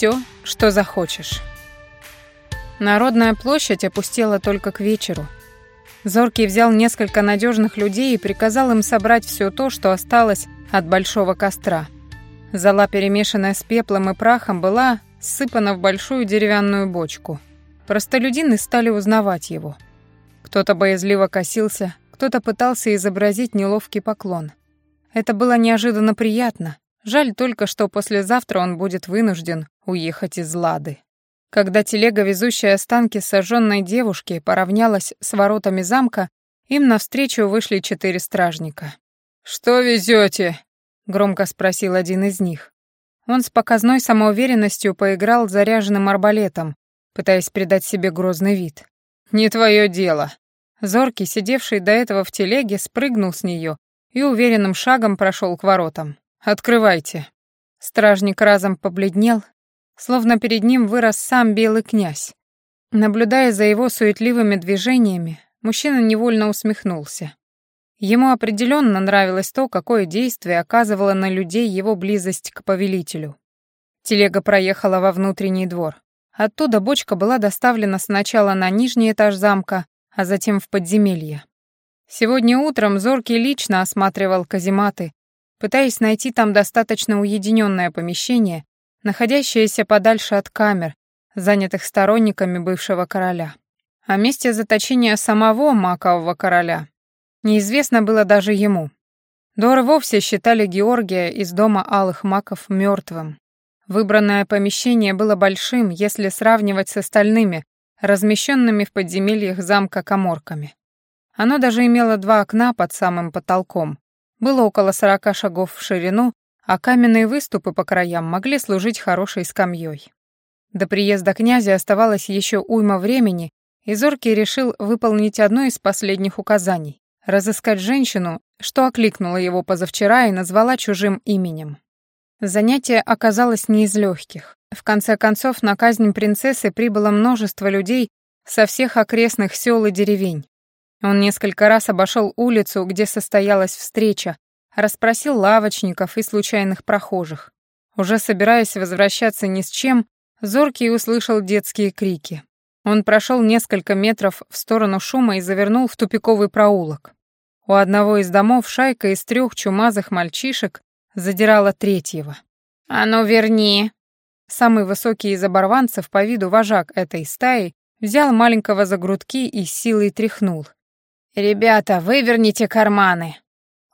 все, что захочешь. Народная площадь опустела только к вечеру. Зоркий взял несколько надежных людей и приказал им собрать все то, что осталось от большого костра. Зола, перемешанная с пеплом и прахом, была сыпана в большую деревянную бочку. Простолюдины стали узнавать его. Кто-то боязливо косился, кто-то пытался изобразить неловкий поклон. Это было неожиданно приятно. Жаль только, что послезавтра он будет вынужден уехать из Лады. Когда телега, везущая останки сожженной девушки, поравнялась с воротами замка, им навстречу вышли четыре стражника. «Что везете? громко спросил один из них. Он с показной самоуверенностью поиграл заряженным арбалетом, пытаясь придать себе грозный вид. «Не твое дело». Зоркий, сидевший до этого в телеге, спрыгнул с нее и уверенным шагом прошел к воротам. «Открывайте». Стражник разом побледнел, словно перед ним вырос сам белый князь. Наблюдая за его суетливыми движениями, мужчина невольно усмехнулся. Ему определенно нравилось то, какое действие оказывала на людей его близость к повелителю. Телега проехала во внутренний двор. Оттуда бочка была доставлена сначала на нижний этаж замка, а затем в подземелье. Сегодня утром Зоркий лично осматривал казематы, пытаясь найти там достаточно уединенное помещение, находящееся подальше от камер, занятых сторонниками бывшего короля. О месте заточения самого макового короля неизвестно было даже ему. Доры вовсе считали Георгия из дома алых маков мертвым. Выбранное помещение было большим, если сравнивать с остальными, размещенными в подземельях замка коморками. Оно даже имело два окна под самым потолком, было около сорока шагов в ширину а каменные выступы по краям могли служить хорошей скамьей. До приезда князя оставалось еще уйма времени, и Зоркий решил выполнить одно из последних указаний — разыскать женщину, что окликнула его позавчера и назвала чужим именем. Занятие оказалось не из легких. В конце концов, на казнь принцессы прибыло множество людей со всех окрестных сел и деревень. Он несколько раз обошел улицу, где состоялась встреча, расспросил лавочников и случайных прохожих. Уже собираясь возвращаться ни с чем, Зоркий услышал детские крики. Он прошел несколько метров в сторону шума и завернул в тупиковый проулок. У одного из домов шайка из трех чумазых мальчишек задирала третьего. «А ну верни!» Самый высокий из оборванцев по виду вожак этой стаи взял маленького за грудки и силой тряхнул. «Ребята, выверните карманы!»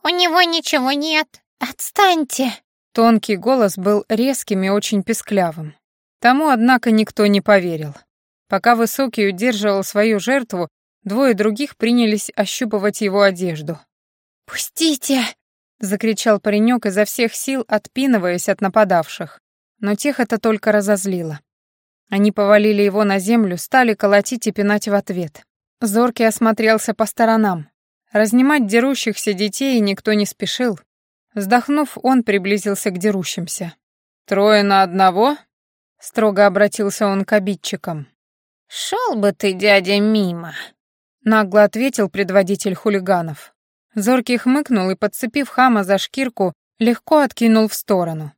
«У него ничего нет. Отстаньте!» Тонкий голос был резким и очень песклявым. Тому, однако, никто не поверил. Пока Высокий удерживал свою жертву, двое других принялись ощупывать его одежду. «Пустите!» — закричал паренек изо всех сил, отпинываясь от нападавших. Но тех это только разозлило. Они повалили его на землю, стали колотить и пинать в ответ. Зоркий осмотрелся по сторонам. Разнимать дерущихся детей никто не спешил. Вздохнув, он приблизился к дерущимся. «Трое на одного?» — строго обратился он к обидчикам. «Шел бы ты, дядя, мимо!» — нагло ответил предводитель хулиганов. Зоркий хмыкнул и, подцепив хама за шкирку, легко откинул в сторону.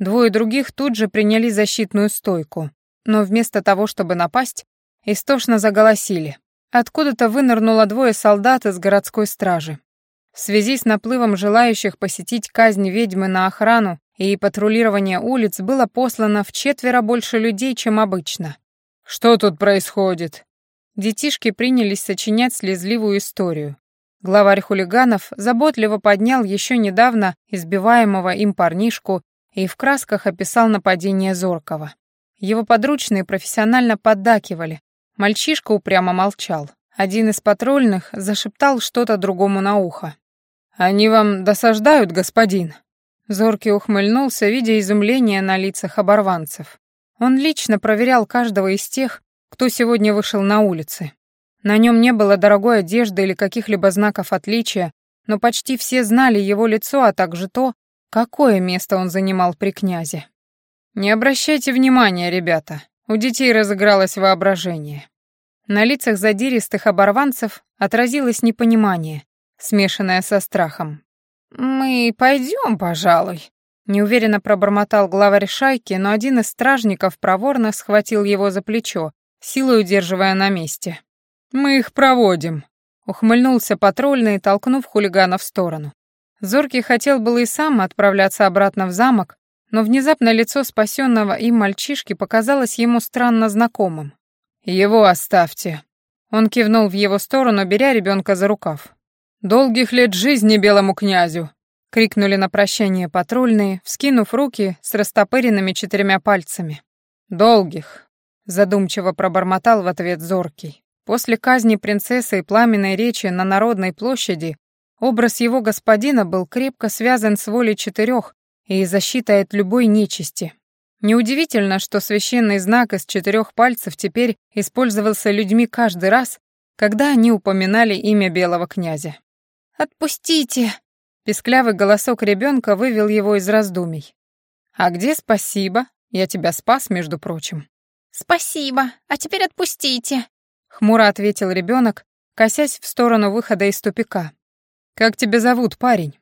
Двое других тут же приняли защитную стойку, но вместо того, чтобы напасть, истошно заголосили. Откуда-то вынырнуло двое солдат из городской стражи. В связи с наплывом желающих посетить казнь ведьмы на охрану и патрулирование улиц было послано в четверо больше людей, чем обычно. «Что тут происходит?» Детишки принялись сочинять слезливую историю. Главарь хулиганов заботливо поднял еще недавно избиваемого им парнишку и в красках описал нападение Зоркова. Его подручные профессионально поддакивали, Мальчишка упрямо молчал. Один из патрульных зашептал что-то другому на ухо. «Они вам досаждают, господин?» Зоркий ухмыльнулся, видя изумление на лицах оборванцев. Он лично проверял каждого из тех, кто сегодня вышел на улицы. На нем не было дорогой одежды или каких-либо знаков отличия, но почти все знали его лицо, а также то, какое место он занимал при князе. «Не обращайте внимания, ребята», у детей разыгралось воображение. На лицах задиристых оборванцев отразилось непонимание, смешанное со страхом. «Мы пойдем, пожалуй», Неуверенно пробормотал главарь шайки, но один из стражников проворно схватил его за плечо, силой удерживая на месте. «Мы их проводим», — ухмыльнулся патрульный, толкнув хулигана в сторону. Зоркий хотел было и сам отправляться обратно в замок, но внезапно лицо спасенного им мальчишки показалось ему странно знакомым. «Его оставьте», — он кивнул в его сторону, беря ребенка за рукав. «Долгих лет жизни белому князю!» — крикнули на прощание патрульные, вскинув руки с растопыренными четырьмя пальцами. «Долгих!» — задумчиво пробормотал в ответ Зоркий. После казни принцессы и пламенной речи на Народной площади образ его господина был крепко связан с волей четырех и защитой от любой нечисти. Неудивительно, что священный знак из четырех пальцев теперь использовался людьми каждый раз, когда они упоминали имя белого князя. «Отпустите!» Песклявый голосок ребенка вывел его из раздумий. «А где спасибо? Я тебя спас, между прочим». «Спасибо, а теперь отпустите», — хмуро ответил ребенок, косясь в сторону выхода из тупика. «Как тебя зовут, парень?»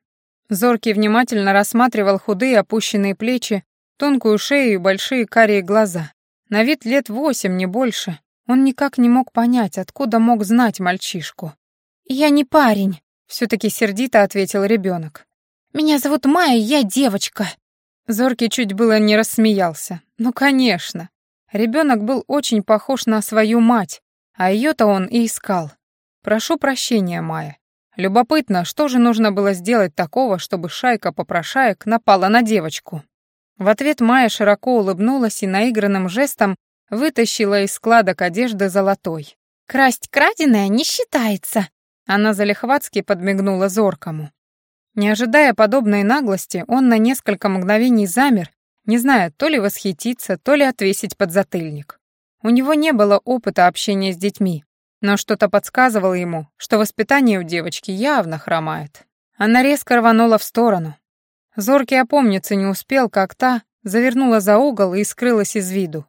Зоркий внимательно рассматривал худые опущенные плечи, тонкую шею и большие карие глаза. На вид лет восемь, не больше. Он никак не мог понять, откуда мог знать мальчишку. «Я не парень», все-таки сердито ответил ребенок. «Меня зовут Майя, я девочка». Зоркий чуть было не рассмеялся. Ну, конечно. Ребенок был очень похож на свою мать, а ее-то он и искал. Прошу прощения, Майя. Любопытно, что же нужно было сделать такого, чтобы шайка попрошаек напала на девочку? В ответ Майя широко улыбнулась и наигранным жестом вытащила из складок одежды золотой. «Красть краденое не считается», она залихватски подмигнула зоркому. Не ожидая подобной наглости, он на несколько мгновений замер, не зная то ли восхититься, то ли отвесить подзатыльник. У него не было опыта общения с детьми, но что-то подсказывало ему, что воспитание у девочки явно хромает. Она резко рванула в сторону. Зоркий опомниться не успел, как та завернула за угол и скрылась из виду.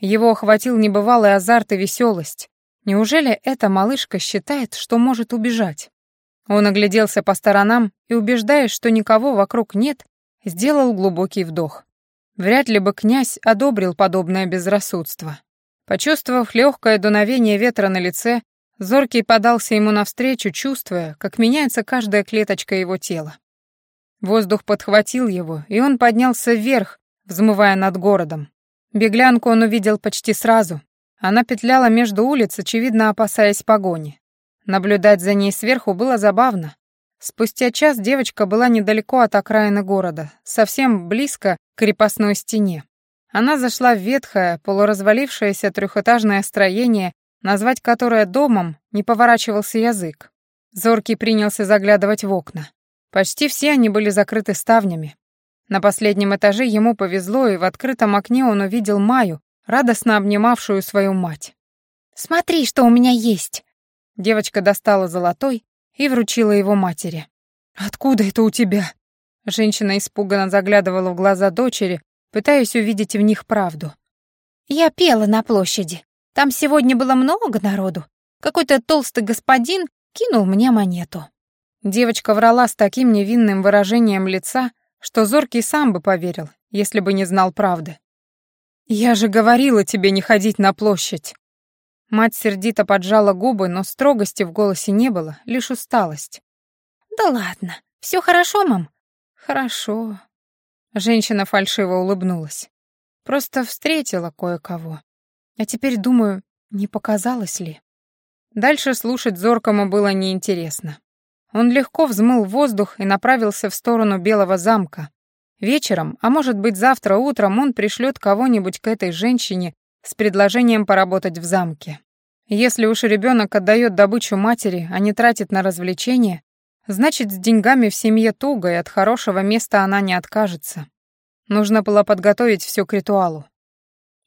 Его охватил небывалый азарт и веселость. Неужели эта малышка считает, что может убежать? Он огляделся по сторонам и, убеждаясь, что никого вокруг нет, сделал глубокий вдох. Вряд ли бы князь одобрил подобное безрассудство. Почувствовав легкое дуновение ветра на лице, Зоркий подался ему навстречу, чувствуя, как меняется каждая клеточка его тела. Воздух подхватил его, и он поднялся вверх, взмывая над городом. Беглянку он увидел почти сразу, она петляла между улиц, очевидно опасаясь погони. Наблюдать за ней сверху было забавно. Спустя час девочка была недалеко от окраины города, совсем близко к крепостной стене. Она зашла в ветхое, полуразвалившееся трехэтажное строение, назвать которое домом не поворачивался язык. Зоркий принялся заглядывать в окна. Почти все они были закрыты ставнями. На последнем этаже ему повезло, и в открытом окне он увидел Маю, радостно обнимавшую свою мать. «Смотри, что у меня есть!» Девочка достала золотой и вручила его матери. «Откуда это у тебя?» Женщина испуганно заглядывала в глаза дочери, пытаясь увидеть в них правду. «Я пела на площади. Там сегодня было много народу. Какой-то толстый господин кинул мне монету». Девочка врала с таким невинным выражением лица, что Зоркий сам бы поверил, если бы не знал правды. «Я же говорила тебе не ходить на площадь!» Мать сердито поджала губы, но строгости в голосе не было, лишь усталость. «Да ладно, все хорошо, мам?» «Хорошо». Женщина фальшиво улыбнулась. «Просто встретила кое-кого. А теперь думаю, не показалось ли?» Дальше слушать Зоркому было неинтересно. Он легко взмыл воздух и направился в сторону Белого замка, Вечером, а может быть завтра утром, он пришлет кого-нибудь к этой женщине с предложением поработать в замке. Если уж ребенок отдает добычу матери, а не тратит на развлечения, значит, с деньгами в семье туго, и от хорошего места она не откажется. Нужно было подготовить все к ритуалу.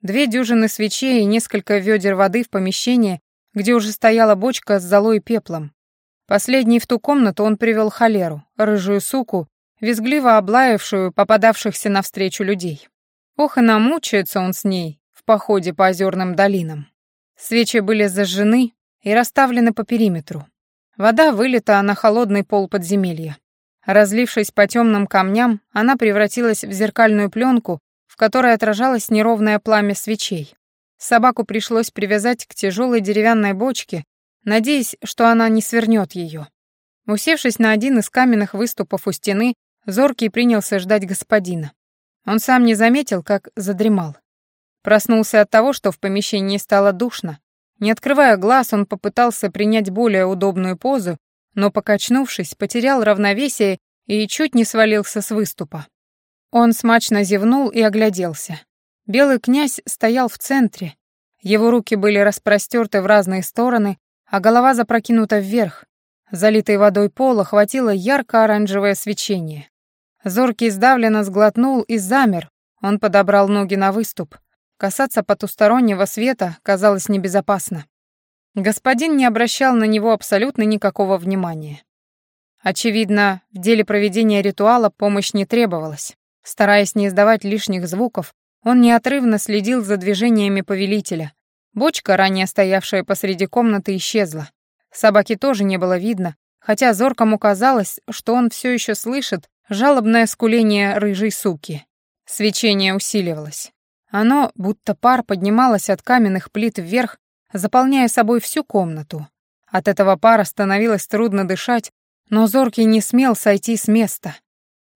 Две дюжины свечей и несколько ведер воды в помещении, где уже стояла бочка с золой и пеплом. Последний в ту комнату он привел холеру, рыжую суку, визгливо облаявшую попадавшихся навстречу людей. Ох, и намучается он с ней в походе по озерным долинам. Свечи были зажжены и расставлены по периметру. Вода вылита на холодный пол подземелья. Разлившись по темным камням, она превратилась в зеркальную пленку, в которой отражалось неровное пламя свечей. Собаку пришлось привязать к тяжелой деревянной бочке, надеясь, что она не свернет ее. Усевшись на один из каменных выступов у стены, Зоркий принялся ждать господина. Он сам не заметил, как задремал. Проснулся от того, что в помещении стало душно. Не открывая глаз, он попытался принять более удобную позу, но, покачнувшись, потерял равновесие и чуть не свалился с выступа. Он смачно зевнул и огляделся. Белый князь стоял в центре. Его руки были распростерты в разные стороны, а голова запрокинута вверх. Залитой водой пола хватило ярко-оранжевое свечение. Зоркий сдавленно сглотнул и замер. Он подобрал ноги на выступ. Касаться потустороннего света казалось небезопасно. Господин не обращал на него абсолютно никакого внимания. Очевидно, в деле проведения ритуала помощь не требовалась. Стараясь не издавать лишних звуков, он неотрывно следил за движениями повелителя. Бочка, ранее стоявшая посреди комнаты, исчезла. Собаки тоже не было видно, хотя зоркому казалось, что он все еще слышит жалобное скуление рыжей суки. Свечение усиливалось. Оно, будто пар, поднималось от каменных плит вверх, заполняя собой всю комнату. От этого пара становилось трудно дышать, но Зоркий не смел сойти с места.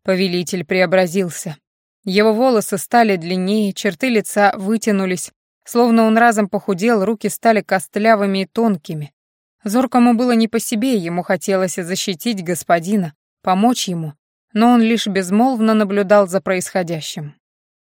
Повелитель преобразился. Его волосы стали длиннее, черты лица вытянулись, словно он разом похудел, руки стали костлявыми и тонкими. Зоркому было не по себе, ему хотелось защитить господина, помочь ему, но он лишь безмолвно наблюдал за происходящим.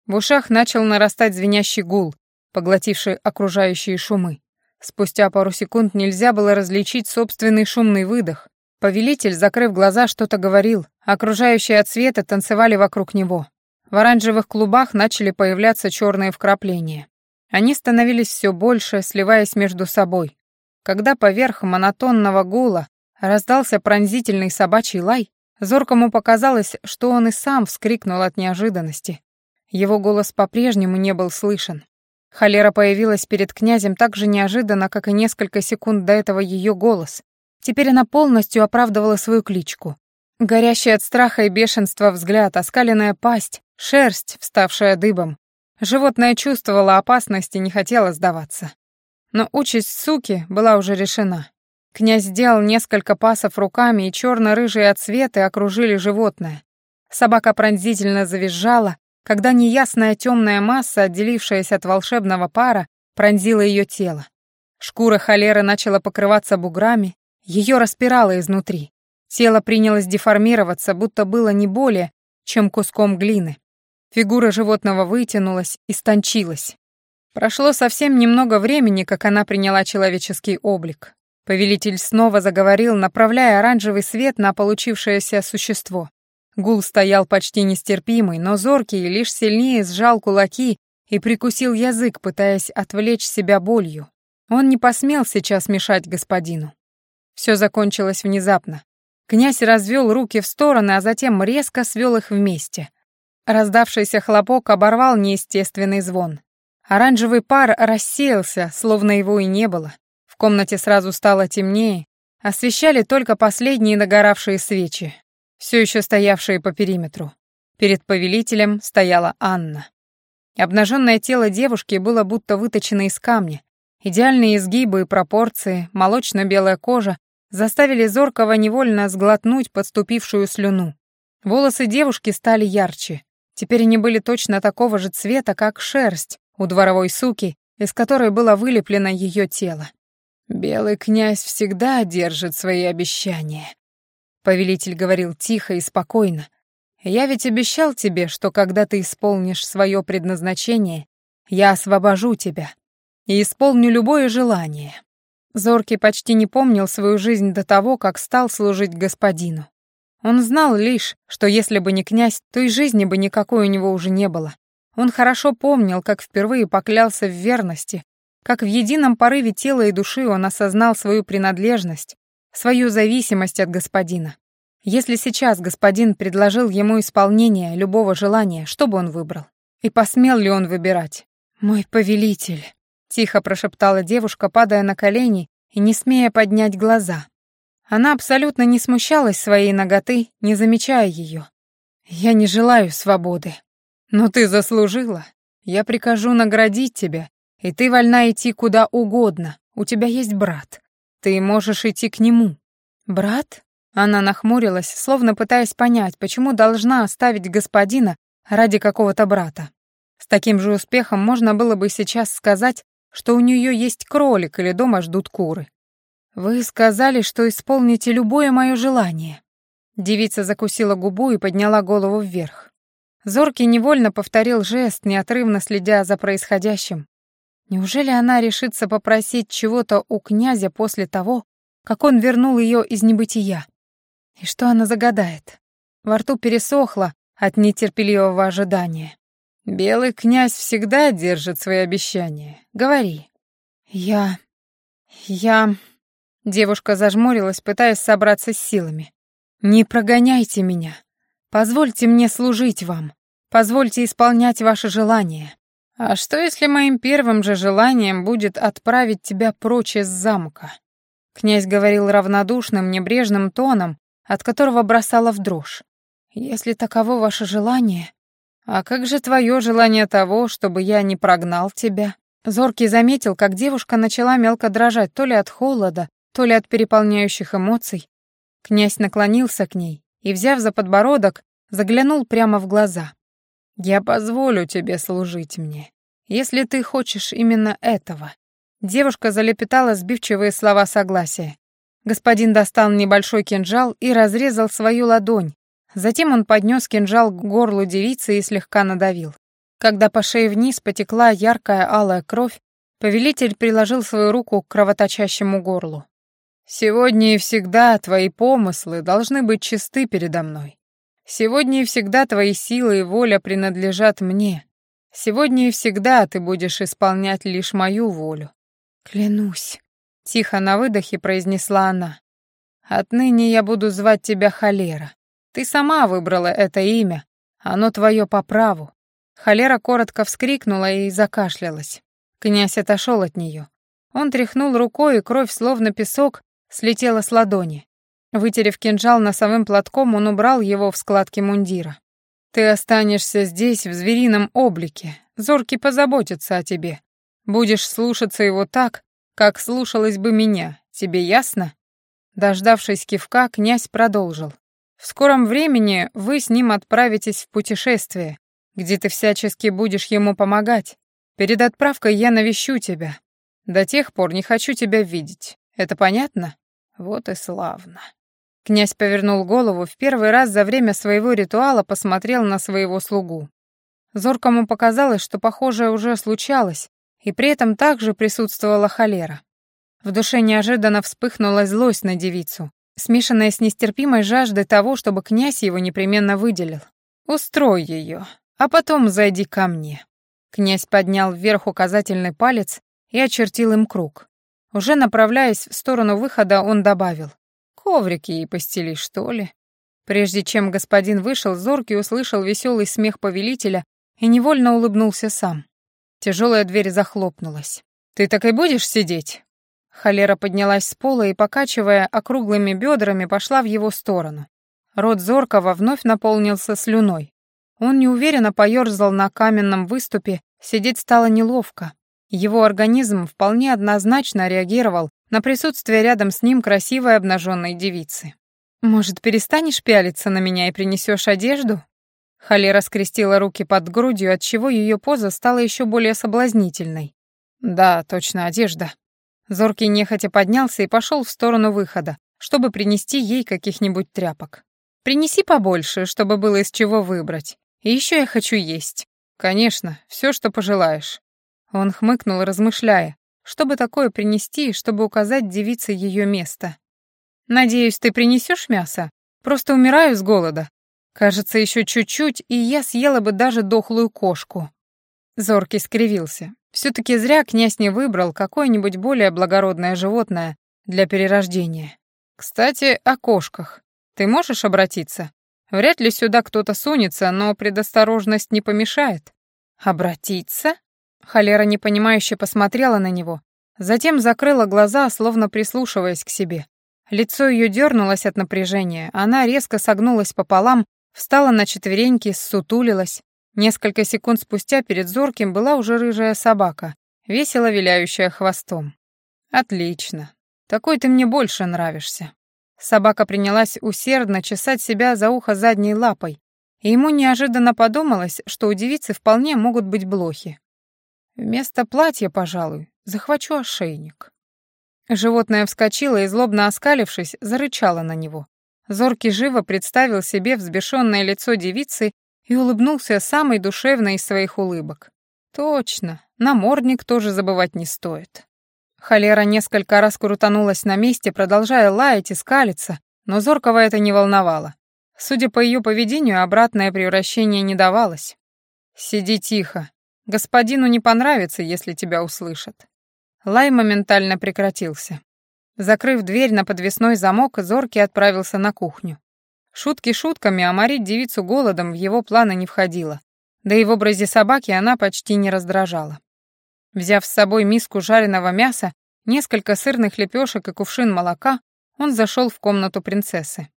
В ушах начал нарастать звенящий гул, поглотивший окружающие шумы. Спустя пару секунд нельзя было различить собственный шумный выдох. Повелитель, закрыв глаза, что-то говорил, окружающие от света танцевали вокруг него. В оранжевых клубах начали появляться черные вкрапления. Они становились все больше, сливаясь между собой. Когда поверх монотонного гула раздался пронзительный собачий лай, Зоркому показалось, что он и сам вскрикнул от неожиданности. Его голос по-прежнему не был слышен. Холера появилась перед князем так же неожиданно, как и несколько секунд до этого ее голос. Теперь она полностью оправдывала свою кличку. Горящий от страха и бешенства взгляд, оскаленная пасть, шерсть, вставшая дыбом. Животное чувствовало опасность и не хотело сдаваться. Но участь суки была уже решена. Князь сделал несколько пасов руками, и черно-рыжие отсветы окружили животное. Собака пронзительно завизжала, когда неясная темная масса, отделившаяся от волшебного пара, пронзила ее тело. Шкура холеры начала покрываться буграми, ее распирало изнутри. Тело принялось деформироваться, будто было не более, чем куском глины. Фигура животного вытянулась, истончилась. Прошло совсем немного времени, как она приняла человеческий облик. Повелитель снова заговорил, направляя оранжевый свет на получившееся существо. Гул стоял почти нестерпимый, но зоркий лишь сильнее сжал кулаки и прикусил язык, пытаясь отвлечь себя болью. Он не посмел сейчас мешать господину. Все закончилось внезапно. Князь развел руки в стороны, а затем резко свел их вместе. Раздавшийся хлопок оборвал неестественный звон. Оранжевый пар рассеялся, словно его и не было. В комнате сразу стало темнее, освещали только последние догоравшие свечи все еще стоявшие по периметру. Перед повелителем стояла Анна. Обнаженное тело девушки было будто выточено из камня. Идеальные изгибы и пропорции, молочно-белая кожа заставили Зоркого невольно сглотнуть подступившую слюну. Волосы девушки стали ярче. Теперь они были точно такого же цвета, как шерсть у дворовой суки, из которой было вылеплено ее тело. «Белый князь всегда держит свои обещания», Повелитель говорил тихо и спокойно. «Я ведь обещал тебе, что когда ты исполнишь свое предназначение, я освобожу тебя и исполню любое желание». Зоркий почти не помнил свою жизнь до того, как стал служить господину. Он знал лишь, что если бы не князь, то и жизни бы никакой у него уже не было. Он хорошо помнил, как впервые поклялся в верности, как в едином порыве тела и души он осознал свою принадлежность, свою зависимость от господина. Если сейчас господин предложил ему исполнение любого желания, что бы он выбрал? И посмел ли он выбирать? «Мой повелитель», — тихо прошептала девушка, падая на колени и не смея поднять глаза. Она абсолютно не смущалась своей ноготы, не замечая ее. «Я не желаю свободы. Но ты заслужила. Я прикажу наградить тебя, и ты вольна идти куда угодно. У тебя есть брат. Ты можешь идти к нему». «Брат?» Она нахмурилась, словно пытаясь понять, почему должна оставить господина ради какого-то брата. С таким же успехом можно было бы сейчас сказать, что у нее есть кролик или дома ждут куры. «Вы сказали, что исполните любое мое желание». Девица закусила губу и подняла голову вверх. Зоркий невольно повторил жест, неотрывно следя за происходящим. Неужели она решится попросить чего-то у князя после того, как он вернул ее из небытия? И что она загадает? Во рту пересохло от нетерпеливого ожидания. «Белый князь всегда держит свои обещания. Говори». «Я... я...» Девушка зажмурилась, пытаясь собраться с силами. «Не прогоняйте меня. Позвольте мне служить вам. Позвольте исполнять ваши желания. А что, если моим первым же желанием будет отправить тебя прочь из замка?» Князь говорил равнодушным, небрежным тоном, от которого бросала в дрожь. «Если таково ваше желание...» «А как же твое желание того, чтобы я не прогнал тебя?» Зоркий заметил, как девушка начала мелко дрожать то ли от холода, то ли от переполняющих эмоций. Князь наклонился к ней и, взяв за подбородок, заглянул прямо в глаза. «Я позволю тебе служить мне, если ты хочешь именно этого». Девушка залепетала сбивчивые слова согласия. Господин достал небольшой кинжал и разрезал свою ладонь. Затем он поднес кинжал к горлу девицы и слегка надавил. Когда по шее вниз потекла яркая алая кровь, повелитель приложил свою руку к кровоточащему горлу. Сегодня и всегда твои помыслы должны быть чисты передо мной. Сегодня и всегда твои силы и воля принадлежат мне. Сегодня и всегда ты будешь исполнять лишь мою волю. Клянусь, тихо на выдохе произнесла она. Отныне я буду звать тебя Холера. Ты сама выбрала это имя. Оно твое по праву. Холера коротко вскрикнула и закашлялась. Князь отошел от нее. Он тряхнул рукой, и кровь, словно песок, слетела с ладони. Вытерев кинжал носовым платком, он убрал его в складки мундира. «Ты останешься здесь в зверином облике. Зоркий позаботится о тебе. Будешь слушаться его так, как слушалась бы меня. Тебе ясно?» Дождавшись кивка, князь продолжил. «В скором времени вы с ним отправитесь в путешествие, где ты всячески будешь ему помогать. Перед отправкой я навещу тебя. До тех пор не хочу тебя видеть. Это понятно?» Вот и славно. Князь повернул голову, в первый раз за время своего ритуала посмотрел на своего слугу. Зоркому показалось, что похожее уже случалось, и при этом также присутствовала холера. В душе неожиданно вспыхнула злость на девицу, смешанная с нестерпимой жаждой того, чтобы князь его непременно выделил. «Устрой ее, а потом зайди ко мне». Князь поднял вверх указательный палец и очертил им круг. Уже направляясь в сторону выхода, он добавил. «Коврики ей постели, что ли?» Прежде чем господин вышел, Зоркий услышал веселый смех повелителя и невольно улыбнулся сам. Тяжелая дверь захлопнулась. «Ты так и будешь сидеть?» Холера поднялась с пола и, покачивая округлыми бедрами, пошла в его сторону. Рот Зоркого вновь наполнился слюной. Он неуверенно поёрзал на каменном выступе, сидеть стало неловко. Его организм вполне однозначно реагировал на присутствие рядом с ним красивой обнаженной девицы. «Может, перестанешь пялиться на меня и принесешь одежду?» Холера скрестила руки под грудью, отчего ее поза стала еще более соблазнительной. «Да, точно, одежда». Зоркий нехотя поднялся и пошел в сторону выхода, чтобы принести ей каких-нибудь тряпок. «Принеси побольше, чтобы было из чего выбрать. И еще я хочу есть. Конечно, все, что пожелаешь». Он хмыкнул, размышляя, чтобы такое принести, чтобы указать девице ее место. «Надеюсь, ты принесешь мясо? Просто умираю с голода. Кажется, еще чуть-чуть, и я съела бы даже дохлую кошку». Зоркий скривился. Все-таки зря князь не выбрал какое-нибудь более благородное животное для перерождения. Кстати, о кошках. Ты можешь обратиться? Вряд ли сюда кто-то сунется, но предосторожность не помешает. Обратиться? Холера непонимающе посмотрела на него, затем закрыла глаза, словно прислушиваясь к себе. Лицо ее дернулось от напряжения, она резко согнулась пополам, встала на четвереньки, ссутулилась. Несколько секунд спустя перед Зорким была уже рыжая собака, весело виляющая хвостом. «Отлично. Такой ты мне больше нравишься». Собака принялась усердно чесать себя за ухо задней лапой, и ему неожиданно подумалось, что у девицы вполне могут быть блохи. Вместо платья, пожалуй, захвачу ошейник. Животное вскочило и, злобно оскалившись, зарычало на него. Зоркий живо представил себе взбешенное лицо девицы и улыбнулся самой душевной из своих улыбок. Точно, намордник тоже забывать не стоит. Холера несколько раз крутанулась на месте, продолжая лаять и скалиться, но Зоркого это не волновало. Судя по ее поведению, обратное превращение не давалось. «Сиди тихо. Господину не понравится, если тебя услышат». Лай моментально прекратился. Закрыв дверь на подвесной замок, Зоркий отправился на кухню. Шутки шутками, а морить девицу голодом в его планы не входило. Да и в образе собаки она почти не раздражала. Взяв с собой миску жареного мяса, несколько сырных лепешек и кувшин молока, он зашел в комнату принцессы.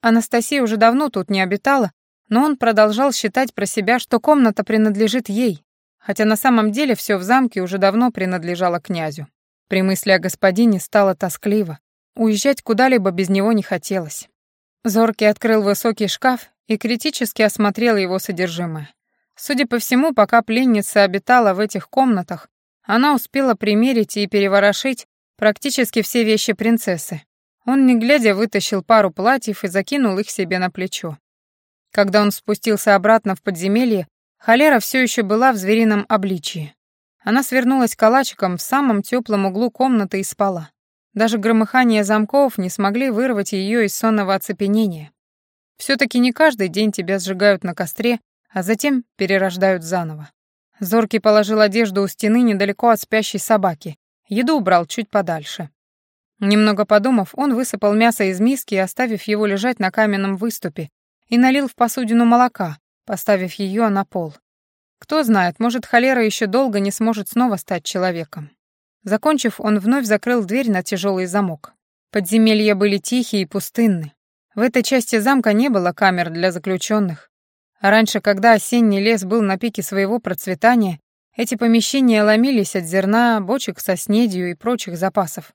Анастасия уже давно тут не обитала, но он продолжал считать про себя, что комната принадлежит ей, хотя на самом деле все в замке уже давно принадлежало князю. При мысли о господине стало тоскливо. Уезжать куда-либо без него не хотелось. Зоркий открыл высокий шкаф и критически осмотрел его содержимое. Судя по всему, пока пленница обитала в этих комнатах, она успела примерить и переворошить практически все вещи принцессы. Он, не глядя, вытащил пару платьев и закинул их себе на плечо. Когда он спустился обратно в подземелье, Холера все еще была в зверином обличии. Она свернулась калачиком в самом теплом углу комнаты и спала. Даже громыхание замков не смогли вырвать ее из сонного оцепенения. Все-таки не каждый день тебя сжигают на костре, а затем перерождают заново. Зоркий положил одежду у стены недалеко от спящей собаки. Еду убрал чуть подальше. Немного подумав, он высыпал мясо из миски, оставив его лежать на каменном выступе, и налил в посудину молока, поставив ее на пол. Кто знает, может, холера еще долго не сможет снова стать человеком. Закончив, он вновь закрыл дверь на тяжелый замок. Подземелья были тихие и пустынны. В этой части замка не было камер для заключенных. Раньше, когда осенний лес был на пике своего процветания, эти помещения ломились от зерна, бочек со снедью и прочих запасов.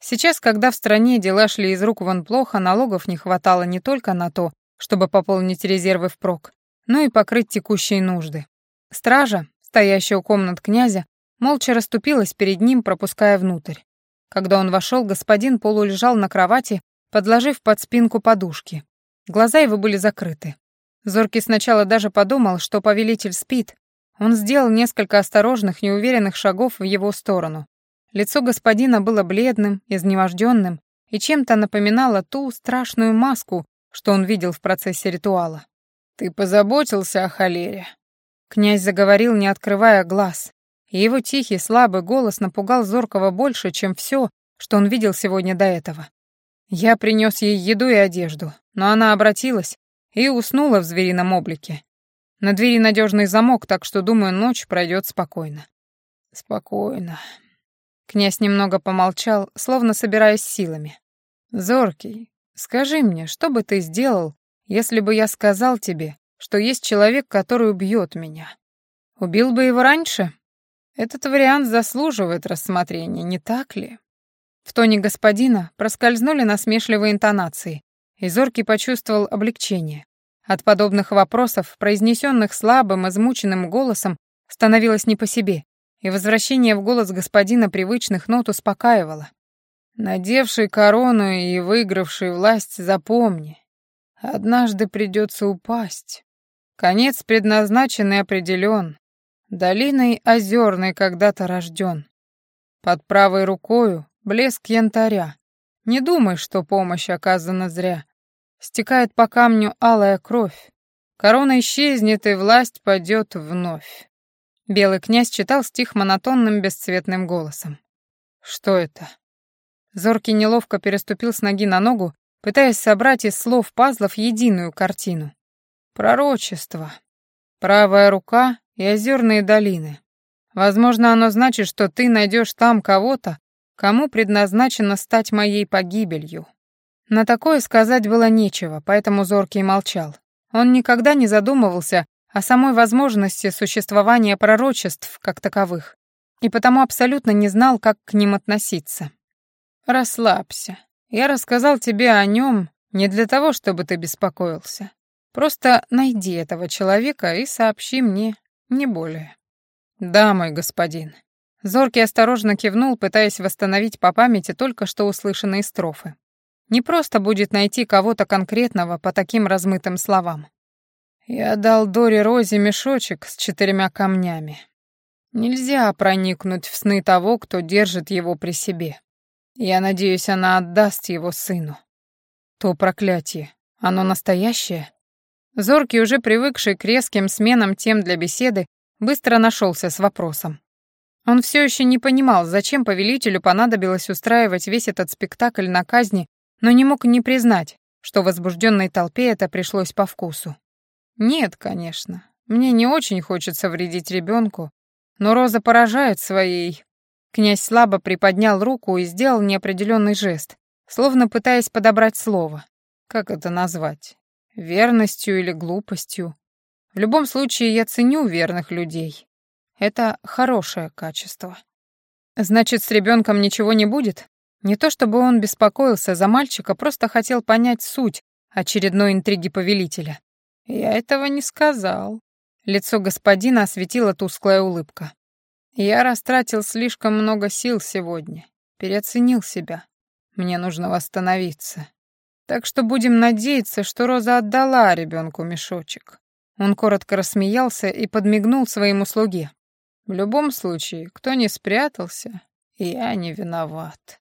Сейчас, когда в стране дела шли из рук вон плохо, налогов не хватало не только на то, чтобы пополнить резервы впрок, но и покрыть текущие нужды. Стража, стоящая у комнат князя, молча расступилась перед ним, пропуская внутрь. Когда он вошел, господин полулежал на кровати, подложив под спинку подушки. Глаза его были закрыты. Зоркий сначала даже подумал, что повелитель спит. Он сделал несколько осторожных, неуверенных шагов в его сторону. Лицо господина было бледным, изнеможденным и чем-то напоминало ту страшную маску, что он видел в процессе ритуала. «Ты позаботился о холере?» Князь заговорил, не открывая глаз, его тихий, слабый голос напугал Зоркого больше, чем все, что он видел сегодня до этого. Я принес ей еду и одежду, но она обратилась и уснула в зверином облике. На двери надежный замок, так что, думаю, ночь пройдет спокойно. Спокойно. Князь немного помолчал, словно собираясь силами. Зоркий, скажи мне, что бы ты сделал, если бы я сказал тебе, что есть человек, который убьет меня. Убил бы его раньше? Этот вариант заслуживает рассмотрения, не так ли? В тоне господина проскользнули насмешливые интонации, и Зоркий почувствовал облегчение. От подобных вопросов, произнесенных слабым, измученным голосом, становилось не по себе, и возвращение в голос господина привычных нот успокаивало. Надевший корону и выигравший власть, запомни, однажды придется упасть. Конец предназначенный определен. Долиной озерной когда-то рожден. Под правой рукою блеск янтаря. Не думай, что помощь оказана зря. Стекает по камню алая кровь. Корона исчезнет, и власть падет вновь. Белый князь читал стих монотонным бесцветным голосом. Что это? Зоркий неловко переступил с ноги на ногу, пытаясь собрать из слов пазлов единую картину. Пророчество. Правая рука и озерные долины. Возможно, оно значит, что ты найдешь там кого-то, кому предназначено стать моей погибелью. На такое сказать было нечего, поэтому Зоркий молчал. Он никогда не задумывался о самой возможности существования пророчеств как таковых, и потому абсолютно не знал, как к ним относиться. «Расслабься. Я рассказал тебе о нем не для того, чтобы ты беспокоился. Просто найди этого человека и сообщи мне, не более». «Да, мой господин». Зоркий осторожно кивнул, пытаясь восстановить по памяти только что услышанные строфы. Не просто будет найти кого-то конкретного по таким размытым словам. Я дал Доре Розе мешочек с четырьмя камнями. Нельзя проникнуть в сны того, кто держит его при себе. Я надеюсь, она отдаст его сыну. То проклятие, оно настоящее? Зоркий, уже привыкший к резким сменам тем для беседы, быстро нашелся с вопросом. Он все еще не понимал, зачем повелителю понадобилось устраивать весь этот спектакль на казни но не мог не признать, что возбужденной толпе это пришлось по вкусу. Нет, конечно, мне не очень хочется вредить ребенку, но Роза поражает своей... Князь слабо приподнял руку и сделал неопределенный жест, словно пытаясь подобрать слово. Как это назвать? Верностью или глупостью? В любом случае, я ценю верных людей. Это хорошее качество. Значит, с ребенком ничего не будет? Не то чтобы он беспокоился за мальчика, просто хотел понять суть очередной интриги повелителя. «Я этого не сказал». Лицо господина осветила тусклая улыбка. «Я растратил слишком много сил сегодня, переоценил себя. Мне нужно восстановиться. Так что будем надеяться, что Роза отдала ребенку мешочек». Он коротко рассмеялся и подмигнул своему слуге. «В любом случае, кто не спрятался, я не виноват».